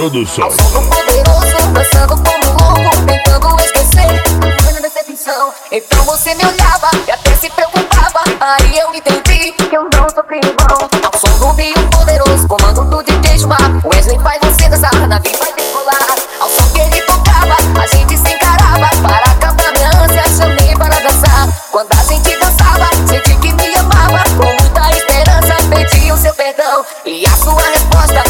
Produções. Do poderoso, dançando como louco, tentando esquecer a decepção. Então você me olhava e até se preocupava. Aí eu entendi que eu não sou climão. Ao som do Rio Poderoso, comando do DJ Gilmar. Wesley faz você dançar, na vida vai decolar. Ao som que ele tocava, a gente se encarava. Para acabar minha ânsia, chamei para dançar. Quando a gente dançava, senti que me amava. Com muita esperança, pedi o seu perdão. E a sua resposta,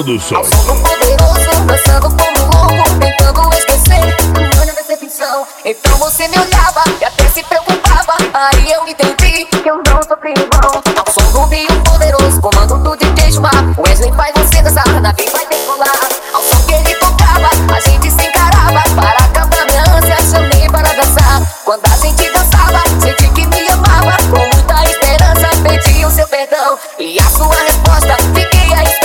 Produções. Então você me olhava e até se preocupava. Aí eu entendi que eu não sou primão. Ao som do Rio Poderoso, comando do DJ Chumar. Wesley faz você dançar, na vida vai decolar. Ao som que ele tocava, a gente se encarava. Para acabar minha ânsia, chamei para dançar. Quando a gente dançava, senti que me amava. Com muita esperança, pedi o seu perdão. E a sua resposta, fiquei a espera.